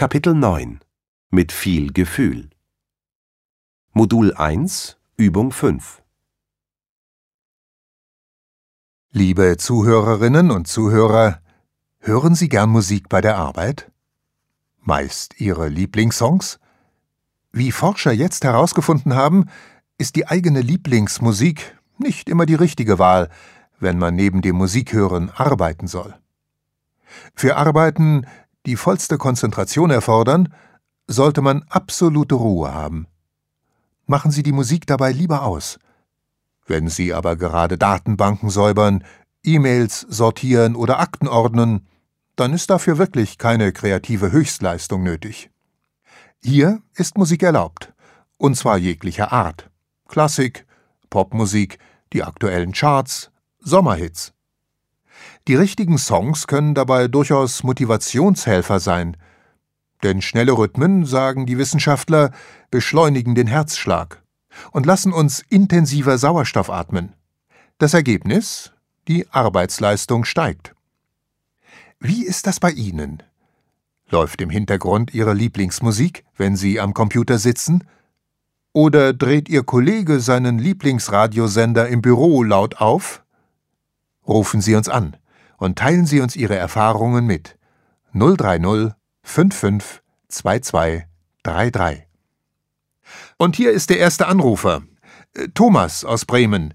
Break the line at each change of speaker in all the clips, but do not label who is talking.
Kapitel 9 Mit viel Gefühl Modul 1 Übung 5
Liebe Zuhörerinnen und Zuhörer, hören Sie gern Musik bei der Arbeit? Meist Ihre Lieblingssongs? Wie Forscher jetzt herausgefunden haben, ist die eigene Lieblingsmusik nicht immer die richtige Wahl, wenn man neben dem Musikhören arbeiten soll. Für Arbeiten, die vollste Konzentration erfordern, sollte man absolute Ruhe haben. Machen Sie die Musik dabei lieber aus. Wenn Sie aber gerade Datenbanken säubern, E-Mails sortieren oder Akten ordnen, dann ist dafür wirklich keine kreative Höchstleistung nötig. Hier ist Musik erlaubt, und zwar jeglicher Art. Klassik, Popmusik, die aktuellen Charts, Sommerhits. Die richtigen Songs können dabei durchaus Motivationshelfer sein, denn schnelle Rhythmen, sagen die Wissenschaftler, beschleunigen den Herzschlag und lassen uns intensiver Sauerstoff atmen. Das Ergebnis? Die Arbeitsleistung steigt. Wie ist das bei Ihnen? Läuft im Hintergrund Ihre Lieblingsmusik, wenn Sie am Computer sitzen? Oder dreht Ihr Kollege seinen Lieblingsradiosender im Büro laut auf? Rufen Sie uns an und teilen Sie uns Ihre Erfahrungen mit 030 55 22 33. Und hier ist der erste Anrufer. Äh, Thomas aus Bremen.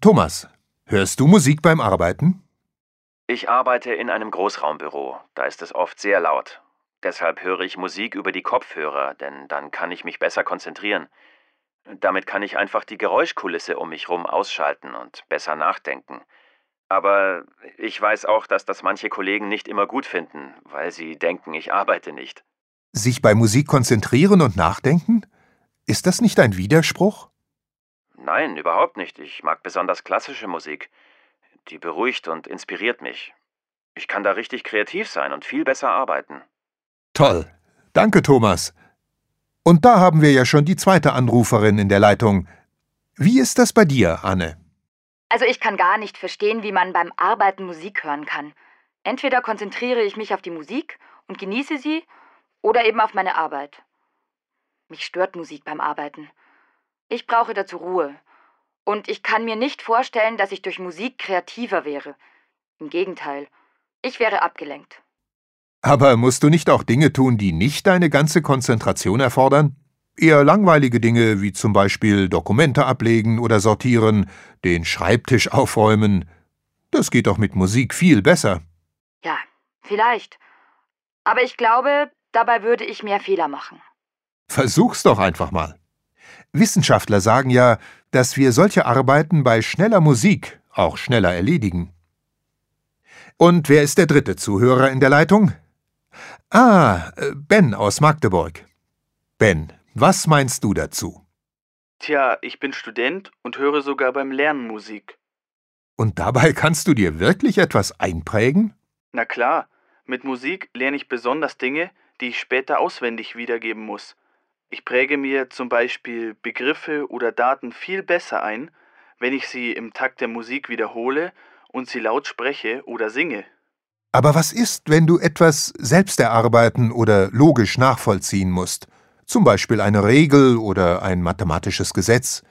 Thomas, hörst du Musik beim Arbeiten?
Ich arbeite in einem Großraumbüro. Da ist es oft sehr laut. Deshalb höre ich Musik über die Kopfhörer, denn dann kann ich mich besser konzentrieren. Damit kann ich einfach die Geräuschkulisse um mich rum ausschalten und besser nachdenken. Aber ich weiß auch, dass das manche Kollegen nicht immer gut finden, weil sie denken, ich arbeite nicht.
Sich bei Musik konzentrieren und nachdenken? Ist das nicht ein Widerspruch?
Nein, überhaupt nicht. Ich mag besonders klassische Musik. Die beruhigt und inspiriert mich. Ich kann da richtig kreativ sein und viel besser arbeiten.
Toll. Danke, Thomas. Und da haben wir ja schon die zweite Anruferin in der Leitung. Wie ist das bei dir, Anne?
Also ich kann gar nicht verstehen, wie man beim Arbeiten Musik hören kann. Entweder konzentriere ich mich auf die Musik und genieße sie, oder eben auf meine Arbeit. Mich stört Musik beim Arbeiten. Ich brauche dazu Ruhe. Und ich kann mir nicht vorstellen, dass ich durch Musik kreativer wäre. Im Gegenteil, ich wäre abgelenkt.
Aber musst du nicht auch Dinge tun, die nicht deine ganze Konzentration erfordern? Eher langweilige Dinge wie zum Beispiel Dokumente ablegen oder sortieren, den Schreibtisch aufräumen. Das geht doch mit Musik viel besser.
Ja, vielleicht. Aber ich glaube, dabei würde ich mehr Fehler machen.
Versuch's doch einfach mal. Wissenschaftler sagen ja, dass wir solche Arbeiten bei schneller Musik auch schneller erledigen. Und wer ist der dritte Zuhörer in der Leitung? Ah, äh, Ben aus Magdeburg. Ben, was meinst du dazu?
Tja, ich bin Student und höre sogar beim Lernen Musik.
Und dabei kannst du dir wirklich etwas einprägen?
Na klar, mit Musik lerne ich besonders Dinge, die ich später auswendig wiedergeben muss. Ich präge mir zum Beispiel Begriffe oder Daten viel besser ein, wenn ich sie im Takt der Musik wiederhole und sie laut spreche oder singe.
Aber was ist, wenn du etwas selbst erarbeiten oder logisch nachvollziehen musst? Zum Beispiel eine Regel oder ein mathematisches Gesetz.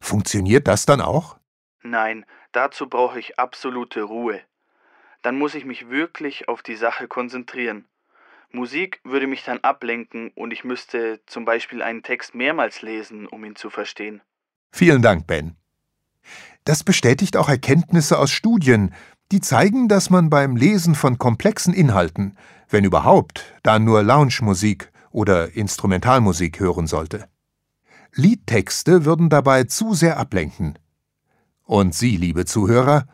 Funktioniert das dann auch?
Nein, dazu brauche ich absolute Ruhe. Dann muss ich mich wirklich auf die Sache konzentrieren. Musik würde mich dann ablenken und ich müsste zum Beispiel einen Text mehrmals lesen, um ihn zu verstehen.
Vielen Dank, Ben. Das bestätigt auch Erkenntnisse aus Studien, die zeigen, dass man beim Lesen von komplexen Inhalten, wenn überhaupt, dann nur Lounge-Musik oder Instrumentalmusik hören sollte. Liedtexte würden dabei zu sehr ablenken. Und Sie, liebe Zuhörer,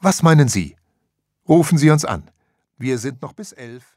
was meinen Sie? Rufen Sie uns an. Wir sind noch bis elf